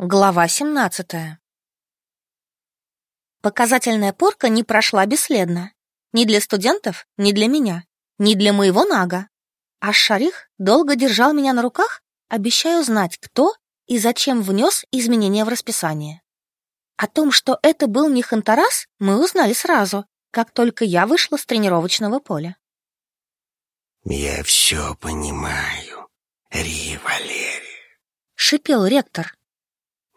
Глава 17 Показательная порка не прошла бесследно. Ни для студентов, ни для меня, ни для моего нага. А Шарих долго держал меня на руках, обещая узнать, кто и зачем внес изменения в расписание. О том, что это был не Хантарас, мы узнали сразу, как только я вышла с тренировочного поля. «Я все понимаю, Ри Валерий», — шипел ректор.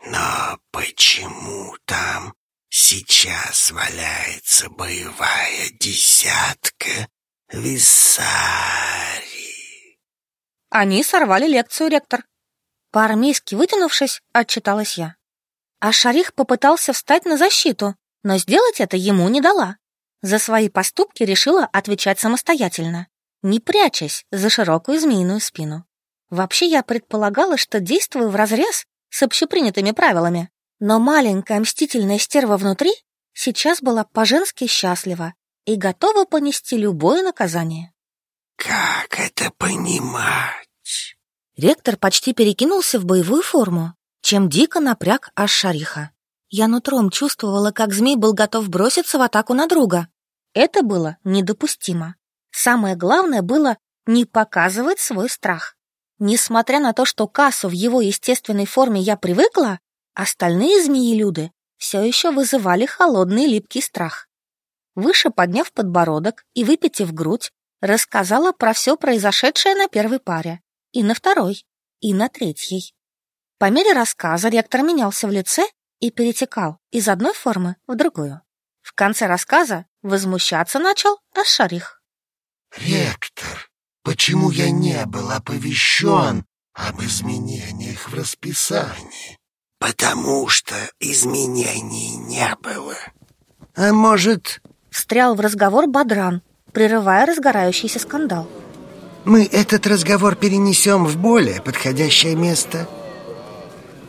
Но почему там сейчас валяется боевая десятка Виссари? Они сорвали лекцию, ректор. По-армейски вытянувшись, отчиталась я. А Шарих попытался встать на защиту, но сделать это ему не дала. За свои поступки решила отвечать самостоятельно, не прячась за широкую змеиную спину. Вообще я предполагала, что действую вразрез с общепринятыми правилами. Но маленькая мстительная стерва внутри сейчас была по-женски счастлива и готова понести любое наказание. «Как это понимать?» Ректор почти перекинулся в боевую форму, чем дико напряг аж шариха. Я нутром чувствовала, как змей был готов броситься в атаку на друга. Это было недопустимо. Самое главное было не показывать свой страх. Несмотря на то, что кассу в его естественной форме я привыкла, остальные змеи-люды все еще вызывали холодный липкий страх. Выше подняв подбородок и выпитив грудь, рассказала про все произошедшее на первой паре, и на второй, и на третьей. По мере рассказа ректор менялся в лице и перетекал из одной формы в другую. В конце рассказа возмущаться начал Ашарих. «Ректор, Почему я не был оповещен об изменениях в расписании? Потому что изменений не было. А может... Встрял в разговор Бадран, прерывая разгорающийся скандал. Мы этот разговор перенесем в более подходящее место.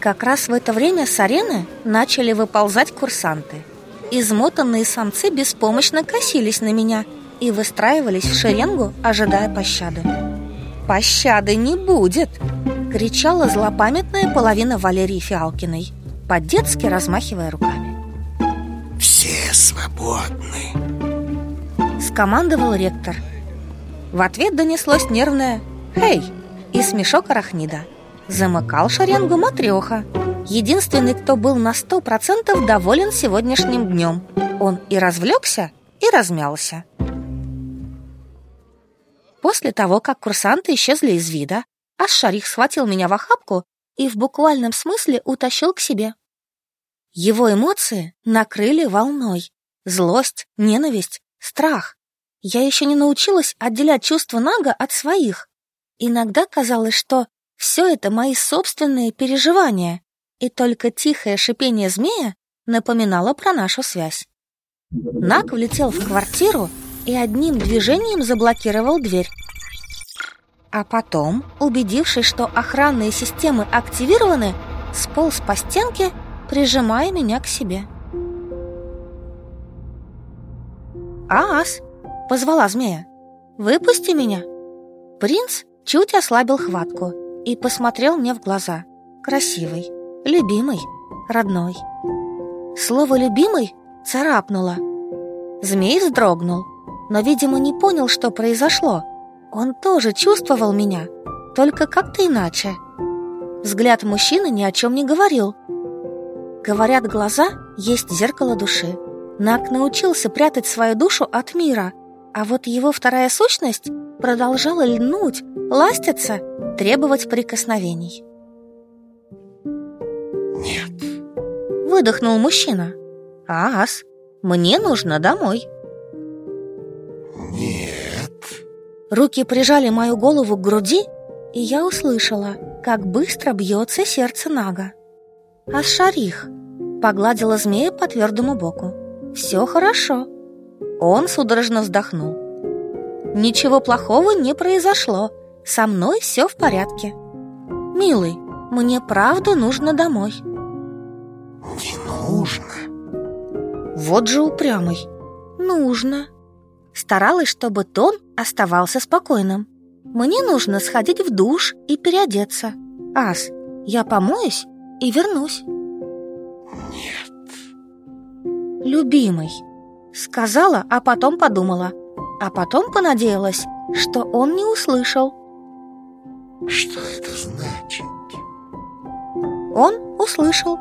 Как раз в это время с арены начали выползать курсанты. Измотанные самцы беспомощно косились на меня – и выстраивались в шеренгу, ожидая пощады. «Пощады не будет!» — кричала злопамятная половина Валерии Фиалкиной, по-детски размахивая руками. «Все свободны!» — скомандовал ректор. В ответ донеслось нервное «Хей!» и смешок арахнида. Замыкал шеренгу матреха. Единственный, кто был на сто процентов доволен сегодняшним днем. Он и развлекся, и размялся. После того, как курсанты исчезли из вида, Аш-Шарих схватил меня в охапку и в буквальном смысле утащил к себе. Его эмоции накрыли волной. Злость, ненависть, страх. Я еще не научилась отделять чувства Нага от своих. Иногда казалось, что все это мои собственные переживания, и только тихое шипение змея напоминало про нашу связь. Наг влетел в квартиру и одним движением заблокировал дверь. А потом, убедившись, что охранные системы активированы, сполз по стенке, прижимая меня к себе. «Аас!» — позвала змея. «Выпусти меня!» Принц чуть ослабил хватку и посмотрел мне в глаза. Красивый, любимый, родной. Слово «любимый» царапнуло. Змей вздрогнул, но, видимо, не понял, что произошло. Он тоже чувствовал меня, только как-то иначе. Взгляд мужчины ни о чем не говорил. Говорят, глаза есть зеркало души. Нак научился прятать свою душу от мира, а вот его вторая сущность продолжала льнуть, ластиться, требовать прикосновений. «Нет», — выдохнул мужчина. «Ас, мне нужно домой». Руки прижали мою голову к груди, и я услышала, как быстро бьется сердце Нага. «Аш-Шарих!» — погладила змея по твердому боку. «Все хорошо». Он судорожно вздохнул. «Ничего плохого не произошло. Со мной все в порядке. Милый, мне правда нужно домой». «Не нужно». «Вот же упрямый. Нужно». Старалась, чтобы тон оставался спокойным. Мне нужно сходить в душ и переодеться. Ас, я помоюсь и вернусь. Нет. Любимый, сказала, а потом подумала, а потом понадеялась, что он не услышал. Что это значит? Он услышал.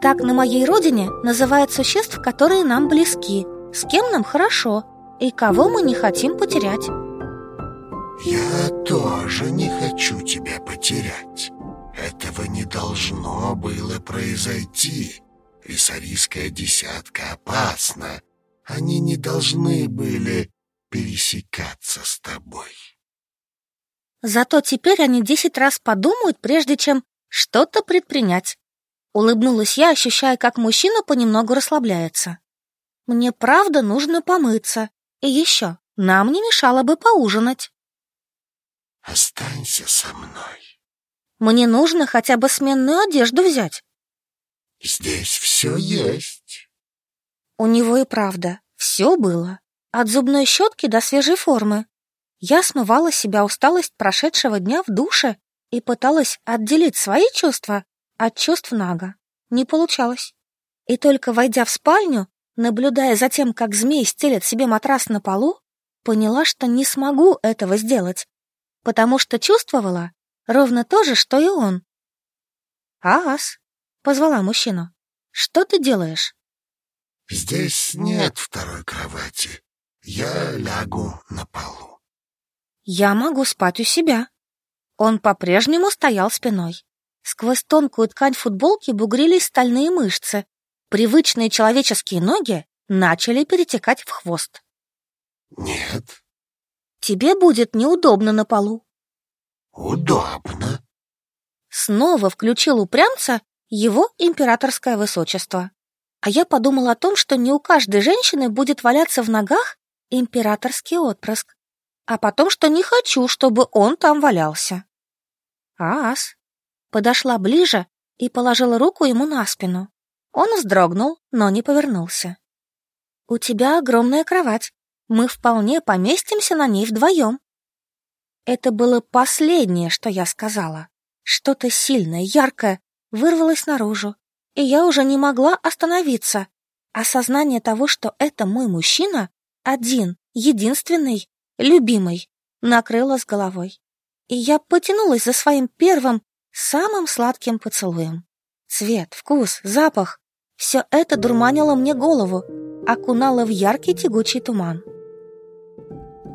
Так на моей родине называют существ, которые нам близки, с кем нам хорошо и кого мы не хотим потерять. Я тоже не хочу тебя потерять. Этого не должно было произойти. Виссарийская десятка опасна. Они не должны были пересекаться с тобой. Зато теперь они десять раз подумают, прежде чем что-то предпринять. Улыбнулась я, ощущая, как мужчина понемногу расслабляется. Мне правда нужно помыться. И еще, нам не мешало бы поужинать. Останься со мной. Мне нужно хотя бы сменную одежду взять. Здесь все есть. У него и правда все было. От зубной щетки до свежей формы. Я смывала себя усталость прошедшего дня в душе и пыталась отделить свои чувства от чувств Нага. Не получалось. И только войдя в спальню, наблюдая за тем, как змей стелет себе матрас на полу, поняла, что не смогу этого сделать, потому что чувствовала ровно то же, что и он. «Аас», — позвала мужчину, — «что ты делаешь?» «Здесь нет второй кровати. Я лягу на полу». «Я могу спать у себя». Он по-прежнему стоял спиной. Сквозь тонкую ткань футболки бугрились стальные мышцы. Привычные человеческие ноги начали перетекать в хвост. «Нет». «Тебе будет неудобно на полу». «Удобно». Снова включил упрямца его императорское высочество. А я подумал о том, что не у каждой женщины будет валяться в ногах императорский отпрыск, а потом, что не хочу, чтобы он там валялся. Ас подошла ближе и положила руку ему на спину. Он вздрогнул, но не повернулся. «У тебя огромная кровать. Мы вполне поместимся на ней вдвоем». Это было последнее, что я сказала. Что-то сильное, яркое вырвалось наружу, и я уже не могла остановиться. Осознание того, что это мой мужчина, один, единственный, любимый, накрыло с головой. И я потянулась за своим первым, самым сладким поцелуем. Цвет, вкус, запах — все это дурманило мне голову, окунало в яркий тягучий туман.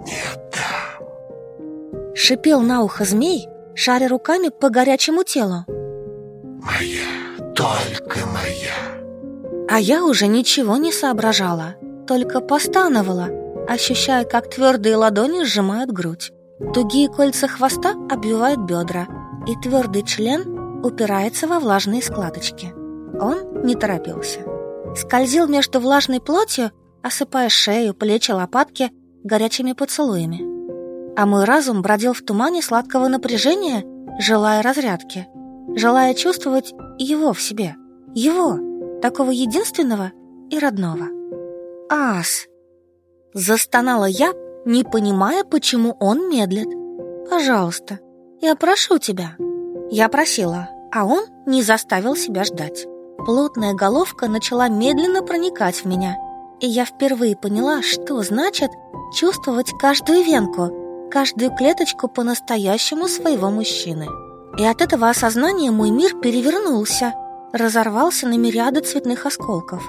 «Нет, да». Шипел на ухо змей, шаря руками по горячему телу. «Моя, только моя». А я уже ничего не соображала, только постановала, ощущая, как твердые ладони сжимают грудь. Тугие кольца хвоста обвивают бедра, и твердый член упирается во влажные складочки. Он не торопился. Скользил между влажной плотью, осыпая шею, плечи, лопатки горячими поцелуями. А мой разум бродил в тумане сладкого напряжения, желая разрядки, желая чувствовать его в себе, его, такого единственного и родного. Ас! Застонала я, не понимая, почему он медлит. «Пожалуйста, я прошу тебя». Я просила, а он не заставил себя ждать. Плотная головка начала медленно проникать в меня, и я впервые поняла, что значит чувствовать каждую венку, каждую клеточку по-настоящему своего мужчины. И от этого осознания мой мир перевернулся, разорвался на мириады цветных осколков.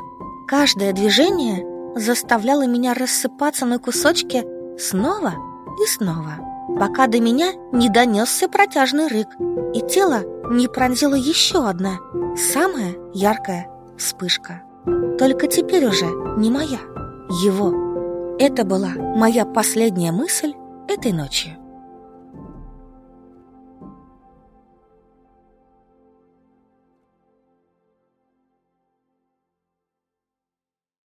Каждое движение заставляло меня рассыпаться на кусочки снова и снова, пока до меня не донесся протяжный рык, и тело не пронзила еще одна, самая яркая вспышка. Только теперь уже не моя, его. Это была моя последняя мысль этой ночью.